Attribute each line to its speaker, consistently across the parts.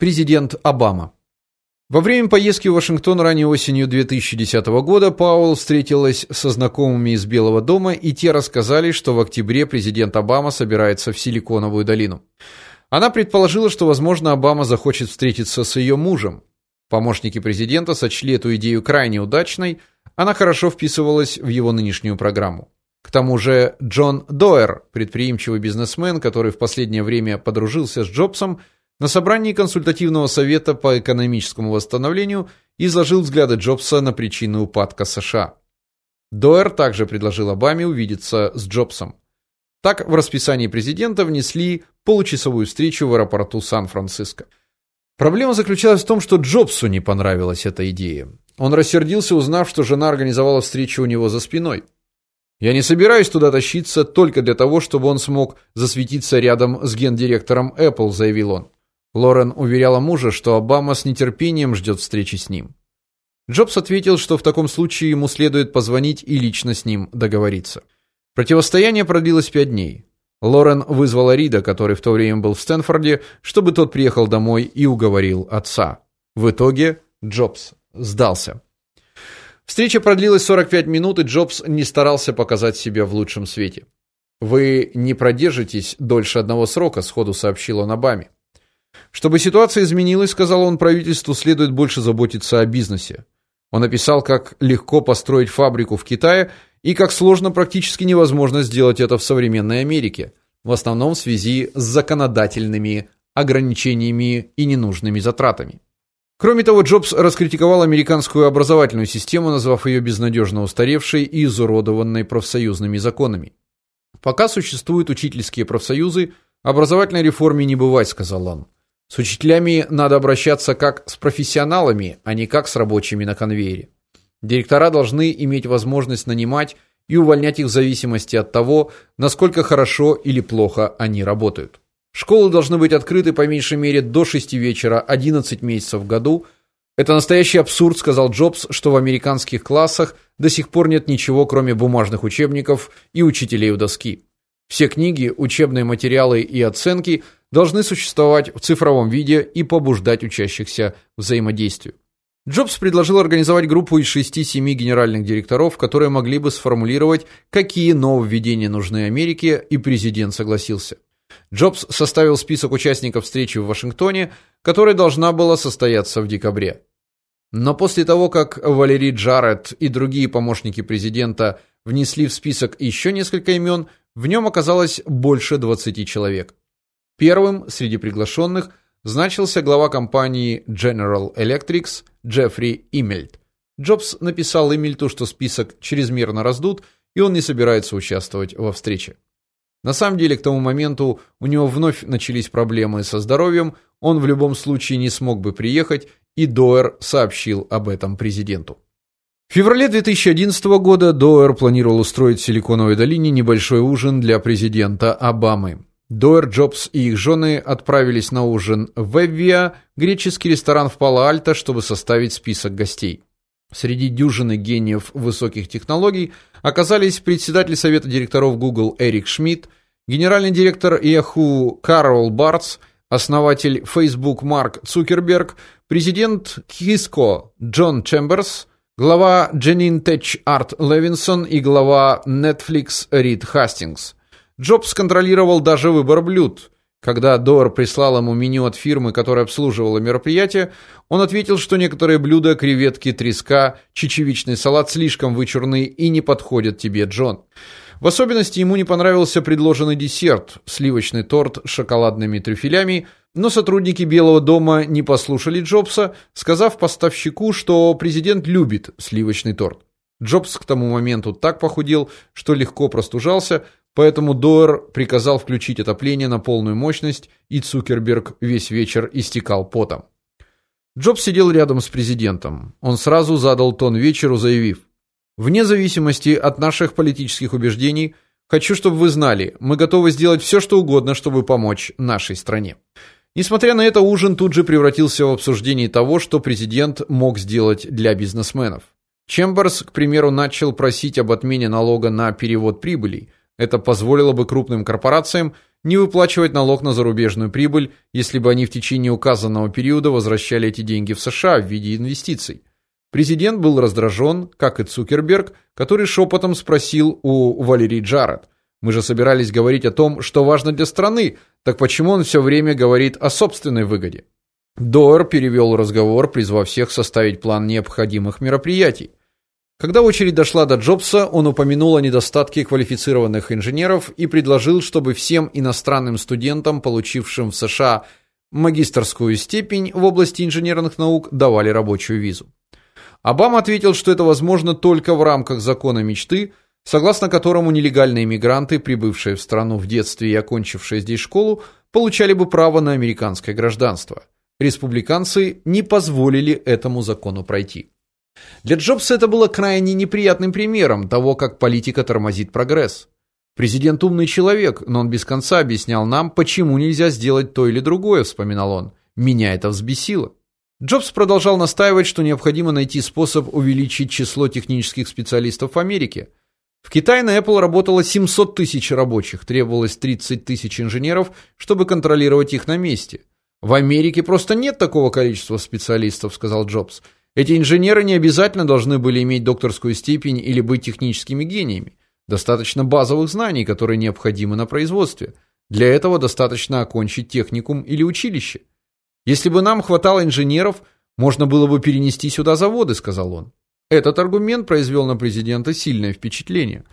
Speaker 1: Президент Обама. Во время поездки в Вашингтон ранней осенью 2010 года Пауэлл встретилась со знакомыми из Белого дома, и те рассказали, что в октябре президент Обама собирается в Силиконовую долину. Она предположила, что, возможно, Обама захочет встретиться с ее мужем. Помощники президента сочли эту идею крайне удачной, она хорошо вписывалась в его нынешнюю программу. К тому же Джон Доер, предприимчивый бизнесмен, который в последнее время подружился с Джобсом, на собрании консультативного совета по экономическому восстановлению изложил взгляды Джобса на причины упадка США. Доер также предложил Обаме увидеться с Джобсом. Так в расписании президента внесли получасовую встречу в аэропорту Сан-Франциско. Проблема заключалась в том, что Джобсу не понравилась эта идея. Он рассердился, узнав, что жена организовала встречу у него за спиной. Я не собираюсь туда тащиться только для того, чтобы он смог засветиться рядом с гендиректором Apple, заявил он. Лорен уверяла мужа, что Обама с нетерпением ждет встречи с ним. Джобс ответил, что в таком случае ему следует позвонить и лично с ним договориться. Противостояние продлилось пять дней. Лорен вызвала Рида, который в то время был в Стэнфорде, чтобы тот приехал домой и уговорил отца. В итоге Джобс сдался. Встреча продлилась 45 минут, и Джобс не старался показать себя в лучшем свете. Вы не продержитесь дольше одного срока, сходу сообщил он Обаме. Чтобы ситуация изменилась, сказал он, правительству следует больше заботиться о бизнесе. Он описал, как легко построить фабрику в Китае и как сложно практически невозможно сделать это в современной Америке, в основном в связи с законодательными ограничениями и ненужными затратами. Кроме того, Джобс раскритиковал американскую образовательную систему, назвав ее безнадежно устаревшей и изуродованной профсоюзными законами. Пока существуют учительские профсоюзы, образовательной реформе не бывать, сказал он. С учителями надо обращаться как с профессионалами, а не как с рабочими на конвейере. Директора должны иметь возможность нанимать и увольнять их в зависимости от того, насколько хорошо или плохо они работают. Школы должны быть открыты по меньшей мере до 6 вечера 11 месяцев в году. Это настоящий абсурд, сказал Джобс, что в американских классах до сих пор нет ничего, кроме бумажных учебников и учителей у доски. Все книги, учебные материалы и оценки должны существовать в цифровом виде и побуждать учащихся взаимодействию. Джобс предложил организовать группу из 6-7 генеральных директоров, которые могли бы сформулировать, какие нововведения нужны Америке, и президент согласился. Джобс составил список участников встречи в Вашингтоне, которая должна была состояться в декабре. Но после того, как Валерий Джаред и другие помощники президента внесли в список еще несколько имен, в нем оказалось больше 20 человек. Первым среди приглашенных значился глава компании General Electric Джеффри Имельт. Джобс написал Имельту, что список чрезмерно раздут, и он не собирается участвовать во встрече. На самом деле, к тому моменту у него вновь начались проблемы со здоровьем, он в любом случае не смог бы приехать, и Доер сообщил об этом президенту. В феврале 2011 года Доер планировал устроить в Силиконовой долине небольшой ужин для президента Обамы. Дойер, Джобс и их жены отправились на ужин в Эввиа, греческий ресторан в Пало-Альто, чтобы составить список гостей. Среди дюжины гениев высоких технологий оказались председатель совета директоров Google Эрик Шмидт, генеральный директор Yahoo Карл Бартс, основатель Facebook Марк Цукерберг, президент Киско Джон Чемберс, глава Janine Tech Арт Левинсон и глава Netflix Рид Хастингс. Джобс контролировал даже выбор блюд. Когда Дор прислал ему меню от фирмы, которая обслуживала мероприятие, он ответил, что некоторые блюда, креветки, треска, чечевичный салат слишком вычурные и не подходят тебе, Джон. В особенности ему не понравился предложенный десерт сливочный торт с шоколадными трюфелями, но сотрудники Белого дома не послушали Джобса, сказав поставщику, что президент любит сливочный торт. Джобс к тому моменту так похудел, что легко простужался, Поэтому Доер приказал включить отопление на полную мощность, и Цукерберг весь вечер истекал потом. Джобс сидел рядом с президентом. Он сразу задал тон вечеру, заявив: "Вне зависимости от наших политических убеждений, хочу, чтобы вы знали, мы готовы сделать все, что угодно, чтобы помочь нашей стране". Несмотря на это, ужин тут же превратился в обсуждение того, что президент мог сделать для бизнесменов. Чемберс, к примеру, начал просить об отмене налога на перевод прибыли. Это позволило бы крупным корпорациям не выплачивать налог на зарубежную прибыль, если бы они в течение указанного периода возвращали эти деньги в США в виде инвестиций. Президент был раздражен, как и Цукерберг, который шепотом спросил у Валерии Джаред: "Мы же собирались говорить о том, что важно для страны, так почему он все время говорит о собственной выгоде?" Дор перевел разговор, призвав всех составить план необходимых мероприятий. Когда очередь дошла до Джобса, он упомянул о недостатке квалифицированных инженеров и предложил, чтобы всем иностранным студентам, получившим в США магистерскую степень в области инженерных наук, давали рабочую визу. Обама ответил, что это возможно только в рамках закона мечты, согласно которому нелегальные мигранты, прибывшие в страну в детстве и окончившие здесь школу, получали бы право на американское гражданство. Республиканцы не позволили этому закону пройти. Для Джобса это было крайне неприятным примером того, как политика тормозит прогресс. Президент умный человек, но он без конца объяснял нам, почему нельзя сделать то или другое, вспоминал он. Меня это взбесило. Джобс продолжал настаивать, что необходимо найти способ увеличить число технических специалистов в Америке. В Китае на Apple работало 700 тысяч рабочих, требовалось 30 тысяч инженеров, чтобы контролировать их на месте. В Америке просто нет такого количества специалистов, сказал Джобс. Эти инженеры не обязательно должны были иметь докторскую степень или быть техническими гениями. Достаточно базовых знаний, которые необходимы на производстве. Для этого достаточно окончить техникум или училище. Если бы нам хватало инженеров, можно было бы перенести сюда заводы, сказал он. Этот аргумент произвел на президента сильное впечатление.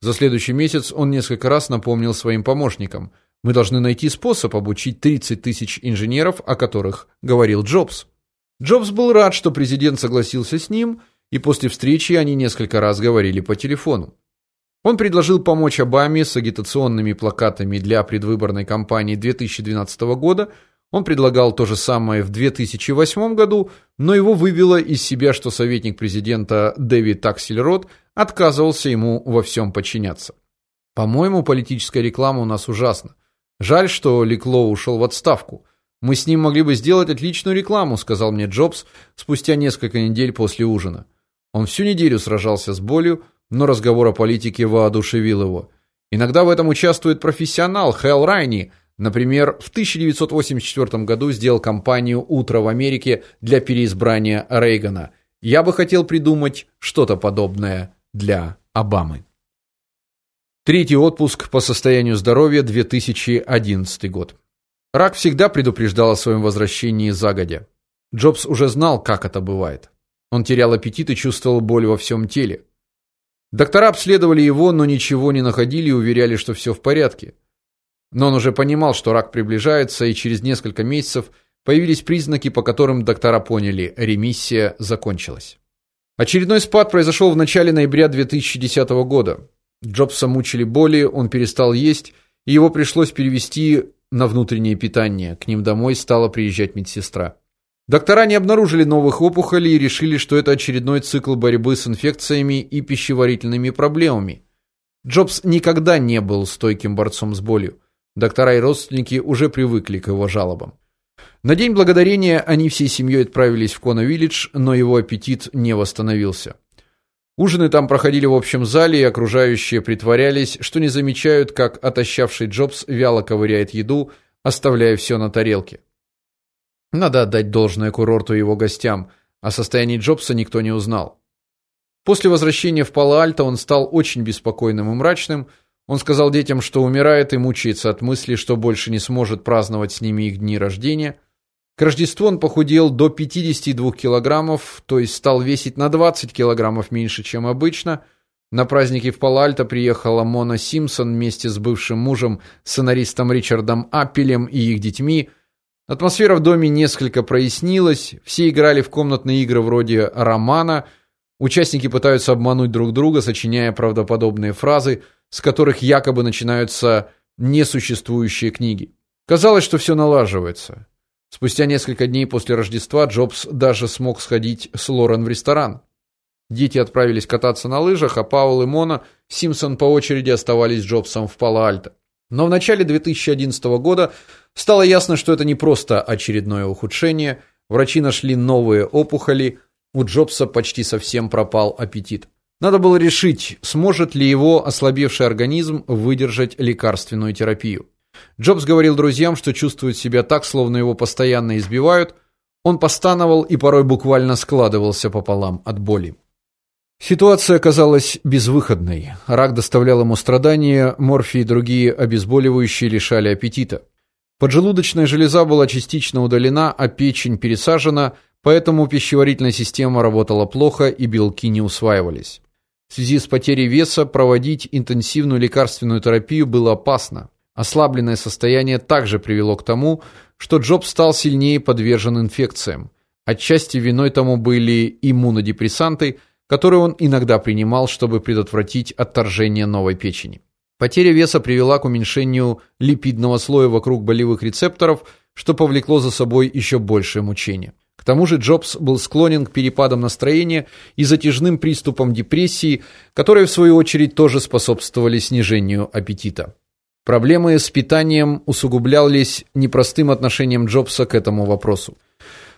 Speaker 1: За следующий месяц он несколько раз напомнил своим помощникам: "Мы должны найти способ обучить 30 тысяч инженеров, о которых говорил Джобс". Джобс был рад, что президент согласился с ним, и после встречи они несколько раз говорили по телефону. Он предложил помочь Обаме с агитационными плакатами для предвыборной кампании 2012 года. Он предлагал то же самое в 2008 году, но его вывело из себя, что советник президента Дэвид Таксельрод отказывался ему во всем подчиняться. По-моему, политическая реклама у нас ужасна. Жаль, что Лекло ушел в отставку. Мы с ним могли бы сделать отличную рекламу, сказал мне Джобс спустя несколько недель после ужина. Он всю неделю сражался с болью, но разговор о политике воодушевил его. Иногда в этом участвует профессионал Хэл Райни, например, в 1984 году сделал кампанию Утро в Америке для переизбрания Рейгана. Я бы хотел придумать что-то подобное для Обамы. Третий отпуск по состоянию здоровья 2011 год. Рак всегда предупреждал о своем возвращении загодя. Джобс уже знал, как это бывает. Он терял аппетит и чувствовал боль во всем теле. Доктора обследовали его, но ничего не находили и уверяли, что все в порядке. Но он уже понимал, что рак приближается, и через несколько месяцев появились признаки, по которым доктора поняли, ремиссия закончилась. Очередной спад произошел в начале ноября 2010 года. Джобса мучили боли, он перестал есть, и его пришлось перевести на внутреннее питание. К ним домой стала приезжать медсестра. Доктора не обнаружили новых опухолей и решили, что это очередной цикл борьбы с инфекциями и пищеварительными проблемами. Джобс никогда не был стойким борцом с болью. Доктора и родственники уже привыкли к его жалобам. На день благодарения они всей семьей отправились в Кона-Виллидж, но его аппетит не восстановился. Ужины там проходили в общем зале, и окружающие притворялись, что не замечают, как отощавший Джобс вяло ковыряет еду, оставляя все на тарелке. Надо отдать должное курорту и его гостям, о состоянии Джобса никто не узнал. После возвращения в Пало-Альто он стал очень беспокойным и мрачным. Он сказал детям, что умирает и мучается от мысли, что больше не сможет праздновать с ними их дни рождения. К Рождеству он похудел до 52 килограммов, то есть стал весить на 20 килограммов меньше, чем обычно. На праздники в Палальто приехала Мона Симпсон вместе с бывшим мужем, сценаристом Ричардом Аппелем и их детьми. Атмосфера в доме несколько прояснилась, все играли в комнатные игры вроде романа. Участники пытаются обмануть друг друга, сочиняя правдоподобные фразы, с которых якобы начинаются несуществующие книги. Казалось, что все налаживается. Спустя несколько дней после Рождества Джобс даже смог сходить с Лорен в ресторан. Дети отправились кататься на лыжах, а Паул и Мона Симпсон по очереди оставались с Джобсом в Пало-Альто. Но в начале 2011 года стало ясно, что это не просто очередное ухудшение. Врачи нашли новые опухоли, у Джобса почти совсем пропал аппетит. Надо было решить, сможет ли его ослабевший организм выдержать лекарственную терапию. Джобс говорил друзьям, что чувствует себя так, словно его постоянно избивают. Он постановал и порой буквально складывался пополам от боли. Ситуация оказалась безвыходной. Рак доставлял ему страдания, морфий и другие обезболивающие лишали аппетита. Поджелудочная железа была частично удалена, а печень пересажена, поэтому пищеварительная система работала плохо и белки не усваивались. В связи с потерей веса проводить интенсивную лекарственную терапию было опасно. Ослабленное состояние также привело к тому, что Джоб стал сильнее подвержен инфекциям. Отчасти виной тому были иммунодепрессанты, которые он иногда принимал, чтобы предотвратить отторжение новой печени. Потеря веса привела к уменьшению липидного слоя вокруг болевых рецепторов, что повлекло за собой еще большее мучение. К тому же Джобс был склонен к перепадам настроения и затяжным приступам депрессии, которые в свою очередь тоже способствовали снижению аппетита. Проблемы с питанием усугублялись непростым отношением Джобса к этому вопросу.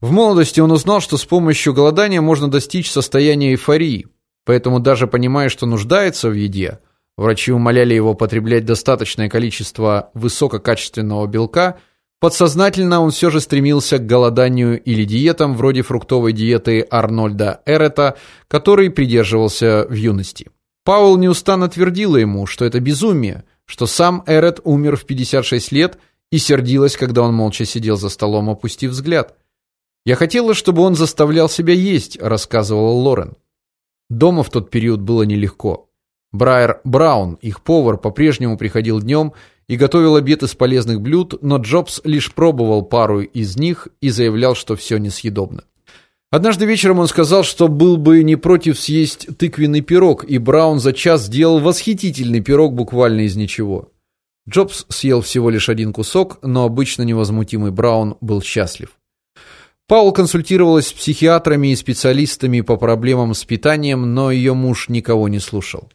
Speaker 1: В молодости он узнал, что с помощью голодания можно достичь состояния эйфории. Поэтому даже понимая, что нуждается в еде, врачи умоляли его потреблять достаточное количество высококачественного белка, подсознательно он все же стремился к голоданию или диетам вроде фруктовой диеты Арнольда Эрета, который придерживался в юности. Паул неустанно твердила ему, что это безумие, что сам Эрет умер в 56 лет и сердилась, когда он молча сидел за столом, опустив взгляд. Я хотела, чтобы он заставлял себя есть, рассказывала Лорен. Дома в тот период было нелегко. Брайер Браун, их повар, по-прежнему приходил днем и готовил обед из полезных блюд, но Джобс лишь пробовал пару из них и заявлял, что все несъедобно. Однажды вечером он сказал, что был бы не против съесть тыквенный пирог, и Браун за час сделал восхитительный пирог буквально из ничего. Джобс съел всего лишь один кусок, но обычно невозмутимый Браун был счастлив. Паул консультировалась с психиатрами и специалистами по проблемам с питанием, но ее муж никого не слушал.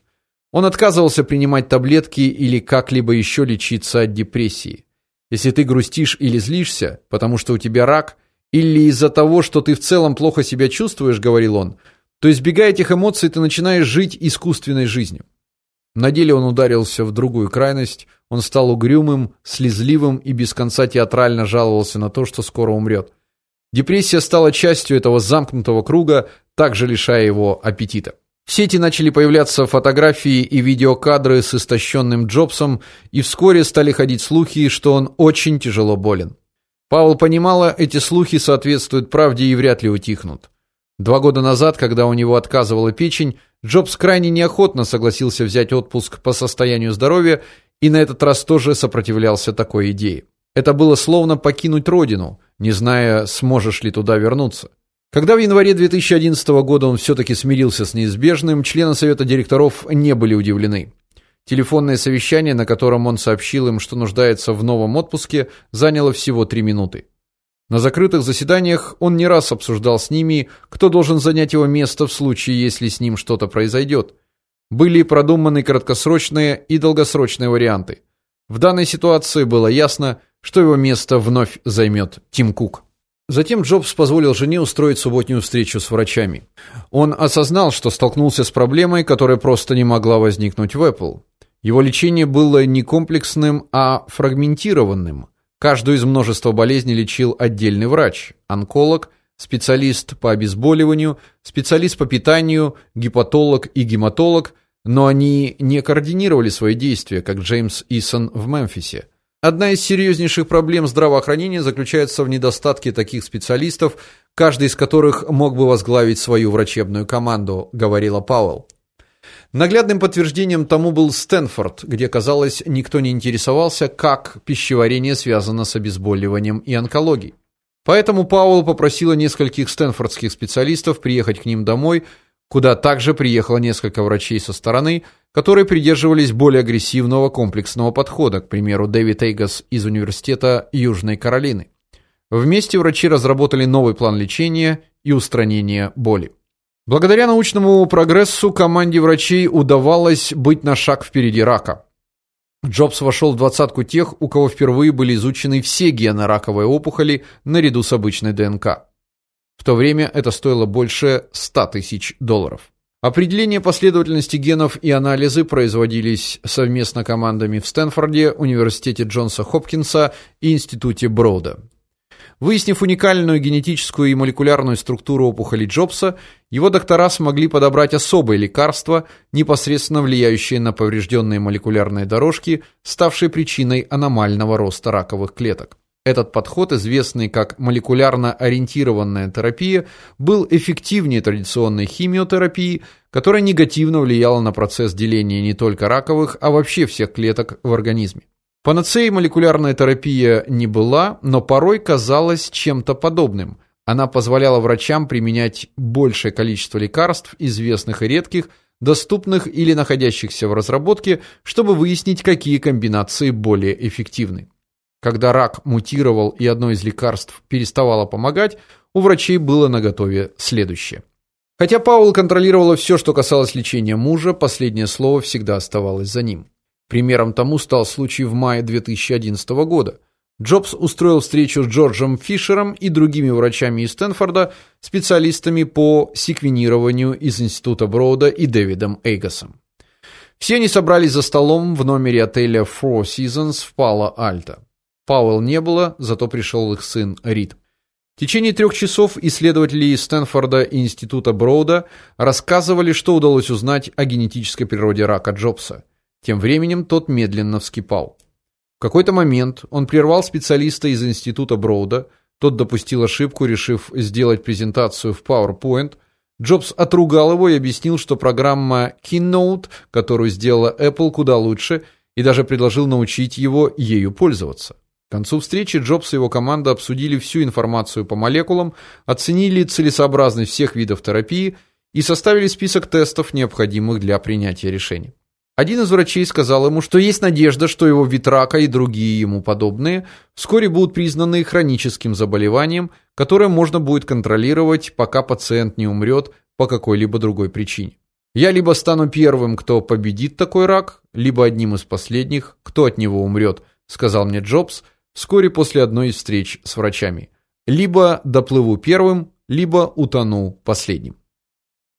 Speaker 1: Он отказывался принимать таблетки или как-либо еще лечиться от депрессии. Если ты грустишь или злишься, потому что у тебя рак, или из-за того, что ты в целом плохо себя чувствуешь, говорил он, то избегая этих эмоций, ты начинаешь жить искусственной жизнью. На деле он ударился в другую крайность. Он стал угрюмым, слезливым и без конца театрально жаловался на то, что скоро умрет. Депрессия стала частью этого замкнутого круга, также лишая его аппетита. В сети начали появляться фотографии и видеокадры с истощенным Джобсом, и вскоре стали ходить слухи, что он очень тяжело болен. Павел понимала, эти слухи соответствуют правде и вряд ли утихнут. Два года назад, когда у него отказывала печень, Джобс крайне неохотно согласился взять отпуск по состоянию здоровья и на этот раз тоже сопротивлялся такой идее. Это было словно покинуть родину, не зная, сможешь ли туда вернуться. Когда в январе 2011 года он все таки смирился с неизбежным, члены совета директоров не были удивлены. Телефонное совещание, на котором он сообщил им, что нуждается в новом отпуске, заняло всего три минуты. На закрытых заседаниях он не раз обсуждал с ними, кто должен занять его место в случае, если с ним что-то произойдет. Были продуманы краткосрочные и долгосрочные варианты. В данной ситуации было ясно, что его место вновь займет Тим Кук. Затем Джобс позволил жене устроить субботнюю встречу с врачами. Он осознал, что столкнулся с проблемой, которая просто не могла возникнуть в Apple. Его лечение было не комплексным, а фрагментированным. Каждую из множества болезней лечил отдельный врач: онколог, специалист по обезболиванию, специалист по питанию, гепатолог и гематолог, но они не координировали свои действия, как Джеймс Исон в Мемфисе. Одна из серьезнейших проблем здравоохранения заключается в недостатке таких специалистов, каждый из которых мог бы возглавить свою врачебную команду, говорила Пауэлл. Наглядным подтверждением тому был Стэнфорд, где, казалось, никто не интересовался, как пищеварение связано с обезболиванием и онкологией. Поэтому Пауэлл попросила нескольких стэнфордских специалистов приехать к ним домой, куда также приехало несколько врачей со стороны, которые придерживались более агрессивного комплексного подхода, к примеру, Дэвид Эйгас из университета Южной Каролины. Вместе врачи разработали новый план лечения и устранения боли. Благодаря научному прогрессу команде врачей удавалось быть на шаг впереди рака. Джобс вошел в двадцатку тех, у кого впервые были изучены все гены раковой опухоли наряду с обычной ДНК. В то время это стоило больше 100 тысяч долларов. Определение последовательности генов и анализы производились совместно командами в Стэнфорде, Университете Джонса Хопкинса и Институте Броуда. Выяснив уникальную генетическую и молекулярную структуру опухолей Джобса, его доктора смогли подобрать особое лекарство, непосредственно влияющее на поврежденные молекулярные дорожки, ставшие причиной аномального роста раковых клеток. Этот подход, известный как молекулярно ориентированная терапия, был эффективнее традиционной химиотерапии, которая негативно влияла на процесс деления не только раковых, а вообще всех клеток в организме. Панацеей молекулярная терапия не была, но порой казалась чем-то подобным. Она позволяла врачам применять большее количество лекарств, известных и редких, доступных или находящихся в разработке, чтобы выяснить, какие комбинации более эффективны. Когда рак мутировал и одно из лекарств переставало помогать, у врачей было наготове следующее. Хотя Паул контролировала все, что касалось лечения мужа, последнее слово всегда оставалось за ним. Примером тому стал случай в мае 2011 года. Джобс устроил встречу с Джорджем Фишером и другими врачами из Стэнфорда, специалистами по секвенированию из Института Броуда и Дэвидом Эйгасом. Все они собрались за столом в номере отеля Four Seasons в Пало-Альто. Пауэлл не было, зато пришел их сын Рид. В течение трех часов исследователи из Стэнфорда и Института Броуда рассказывали, что удалось узнать о генетической природе рака Джобса. Тем временем тот медленно вскипал. В какой-то момент он прервал специалиста из Института Броуда, тот допустил ошибку, решив сделать презентацию в PowerPoint. Джобс отругал его и объяснил, что программа Keynote, которую сделала Apple, куда лучше, и даже предложил научить его ею пользоваться. К концу встречи Джобс и его команда обсудили всю информацию по молекулам, оценили целесообразность всех видов терапии и составили список тестов, необходимых для принятия решения. Один из врачей сказал ему, что есть надежда, что его вид рака и другие ему подобные вскоре будут признаны хроническим заболеванием, которое можно будет контролировать, пока пациент не умрет по какой-либо другой причине. Я либо стану первым, кто победит такой рак, либо одним из последних, кто от него умрет», — сказал мне Джобс, — вскоре после одной из встреч с врачами. Либо доплыву первым, либо утону последним.